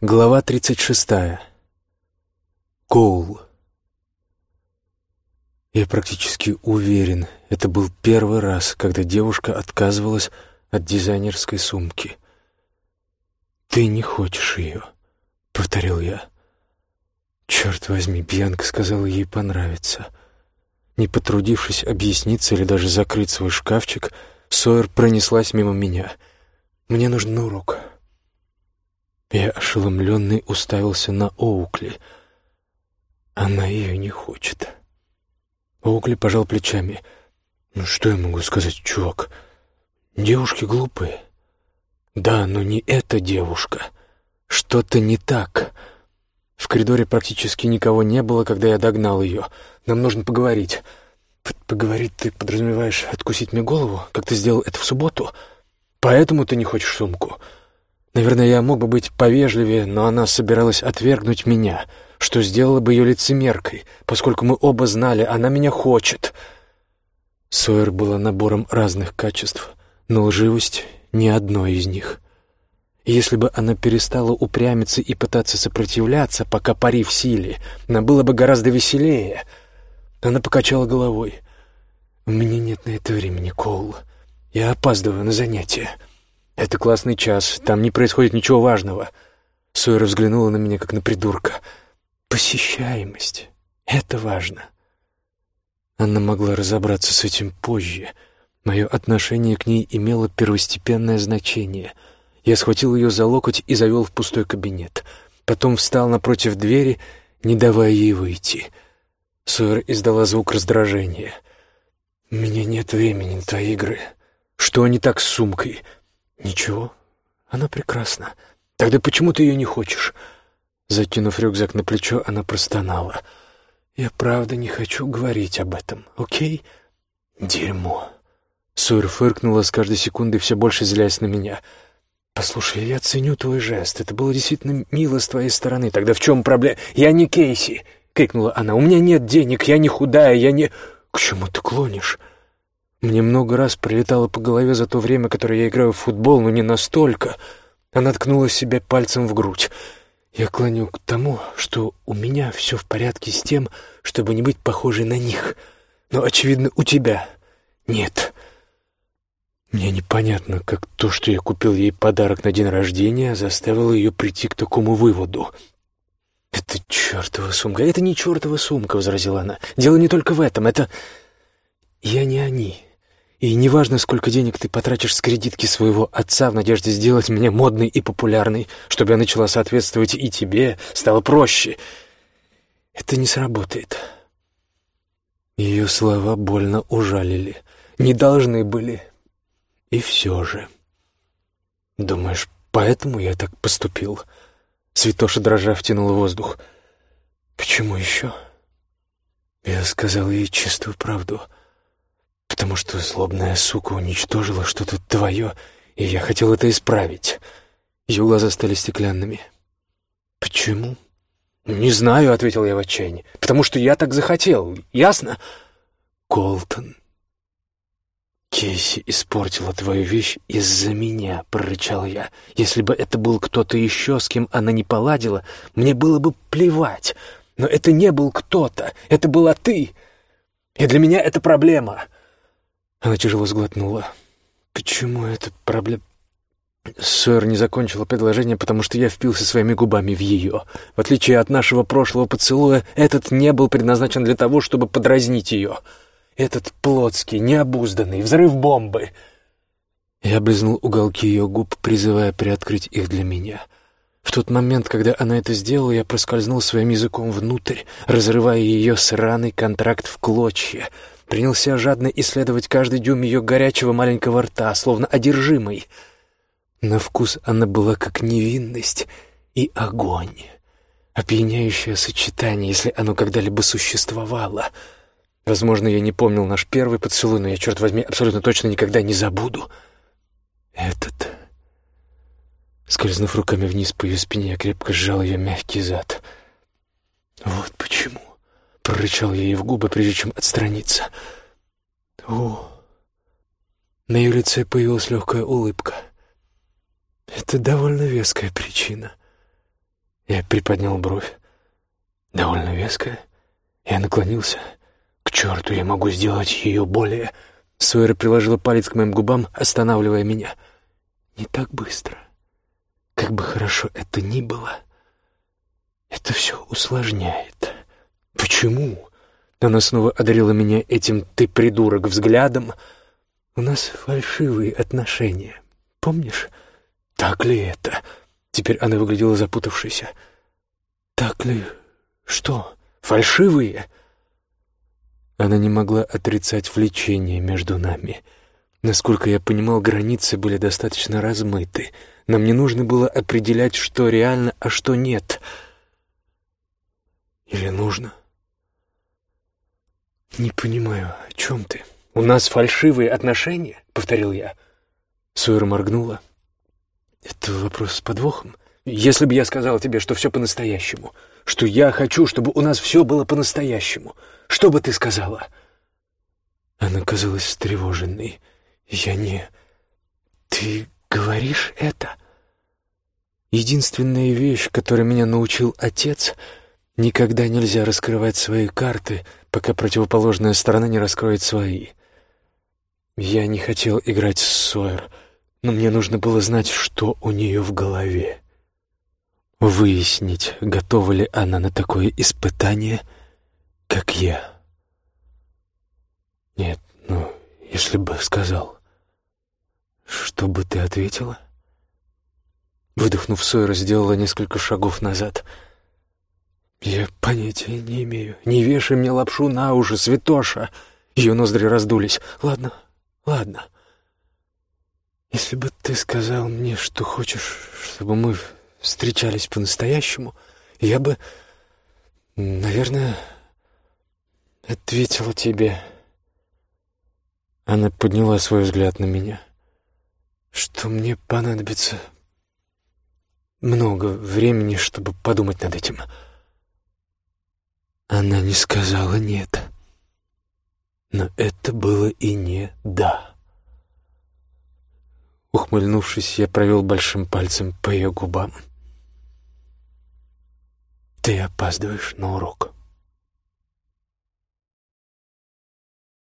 Глава 36. Коул. Я практически уверен, это был первый раз, когда девушка отказывалась от дизайнерской сумки. «Ты не хочешь ее», — повторил я. Черт возьми, Бьянка сказала ей понравится. Не потрудившись объясниться или даже закрыть свой шкафчик, Сойер пронеслась мимо меня. «Мне нужен урок». Я, ошеломленный, уставился на Оукли. Она ее не хочет. Оукли пожал плечами. «Ну что я могу сказать, чувак? Девушки глупые». «Да, но не эта девушка. Что-то не так». В коридоре практически никого не было, когда я догнал ее. Нам нужно поговорить. Поговорить ты подразумеваешь откусить мне голову, как ты сделал это в субботу? Поэтому ты не хочешь сумку?» Наверное, я мог бы быть повежливее, но она собиралась отвергнуть меня, что сделало бы ее лицемеркой, поскольку мы оба знали, она меня хочет. Сойер была набором разных качеств, но лживость — не одно из них. если бы она перестала упрямиться и пытаться сопротивляться, пока пари в силе, нам было бы гораздо веселее. Она покачала головой. «У меня нет на это времени, Коул. Я опаздываю на занятия». «Это классный час, там не происходит ничего важного». Сойера взглянула на меня, как на придурка. «Посещаемость. Это важно». Она могла разобраться с этим позже. Мое отношение к ней имело первостепенное значение. Я схватил ее за локоть и завел в пустой кабинет. Потом встал напротив двери, не давая ей выйти. Сойер издала звук раздражения. «У меня нет времени на твои игры. Что не так с сумкой?» «Ничего, она прекрасна. Тогда почему ты ее не хочешь?» Закинув рюкзак на плечо, она простонала. «Я правда не хочу говорить об этом, окей?» «Дерьмо!» Сойер фыркнула с каждой секундой, все больше злясь на меня. «Послушай, я ценю твой жест. Это было действительно мило с твоей стороны. Тогда в чем проблема?» «Я не Кейси!» — крикнула она. «У меня нет денег, я не худая, я не...» «К чему ты клонишь?» Мне много раз прилетало по голове за то время, которое я играю в футбол, но не настолько. Она ткнула себе пальцем в грудь. Я клоню к тому, что у меня все в порядке с тем, чтобы не быть похожей на них. Но, очевидно, у тебя нет. Мне непонятно, как то, что я купил ей подарок на день рождения, заставило ее прийти к такому выводу. «Это чертова сумка!» «Это не чертова сумка!» — возразила она. «Дело не только в этом. Это... Я не они. И неважно, сколько денег ты потратишь с кредитки своего отца в надежде сделать меня модной и популярной, чтобы я начала соответствовать и тебе, стало проще. Это не сработает. Ее слова больно ужалили. Не должны были. И все же. Думаешь, поэтому я так поступил? Святоша дрожа втянула воздух. Почему еще? Я сказал ей чистую правду — потому что злобная сука уничтожила что-то твое, и я хотел это исправить. Ее глаза стали стеклянными. «Почему?» «Не знаю», — ответил я в отчаянии. «Потому что я так захотел, ясно?» «Колтон, Кейси испортила твою вещь из-за меня», — прорычал я. «Если бы это был кто-то еще, с кем она не поладила, мне было бы плевать. Но это не был кто-то, это была ты. И для меня это проблема». Она тяжело сглотнула. «Почему это проблема?» Сойер не закончила предложение, потому что я впился своими губами в ее. В отличие от нашего прошлого поцелуя, этот не был предназначен для того, чтобы подразнить ее. Этот плотский, необузданный, взрыв бомбы. Я облизнул уголки ее губ, призывая приоткрыть их для меня. В тот момент, когда она это сделала, я проскользнул своим языком внутрь, разрывая ее сраный контракт в клочья — принялся жадно исследовать каждый дюйм ее горячего маленького рта, словно одержимый. На вкус она была как невинность и огонь. Опьяняющее сочетание, если оно когда-либо существовало. Возможно, я не помнил наш первый поцелуй, но я, черт возьми, абсолютно точно никогда не забуду. Этот... Скользнув руками вниз по ее спине, я крепко сжал ее мягкий зад. Вот прорычал ей в губы, прежде чем отстраниться. О! На ее лице появилась легкая улыбка. Это довольно веская причина. Я приподнял бровь. Довольно веская. Я наклонился. К черту, я могу сделать ее более... Сойера приложила палец к моим губам, останавливая меня. Не так быстро. Как бы хорошо это ни было, это все усложняет. Почему? Она снова одарила меня этим «ты придурок» взглядом. У нас фальшивые отношения. Помнишь? Так ли это? Теперь она выглядела запутавшейся. Так ли что? Фальшивые? Она не могла отрицать влечение между нами. Насколько я понимал, границы были достаточно размыты. Нам не нужно было определять, что реально, а что нет. Или нужно? «Не понимаю, о чем ты?» «У нас фальшивые отношения», — повторил я. Сойер моргнула. «Это вопрос с подвохом? Если бы я сказал тебе, что все по-настоящему, что я хочу, чтобы у нас все было по-настоящему, что бы ты сказала?» Она казалась встревоженной. «Я не... Ты говоришь это?» Единственная вещь, которой меня научил отец — Никогда нельзя раскрывать свои карты, пока противоположная сторона не раскроет свои. Я не хотел играть с Сойер, но мне нужно было знать, что у нее в голове. Выяснить, готова ли она на такое испытание, как я. Нет, ну, если бы сказал, что бы ты ответила? Выдохнув, Сойер сделала несколько шагов назад — «Я понятия не имею. Не вешай мне лапшу на уши, святоша!» Ее ноздри раздулись. «Ладно, ладно. Если бы ты сказал мне, что хочешь, чтобы мы встречались по-настоящему, я бы, наверное, ответила тебе...» Она подняла свой взгляд на меня. «Что мне понадобится много времени, чтобы подумать над этим». Она не сказала «нет». Но это было и не «да». Ухмыльнувшись, я провел большим пальцем по ее губам. «Ты опаздываешь на урок».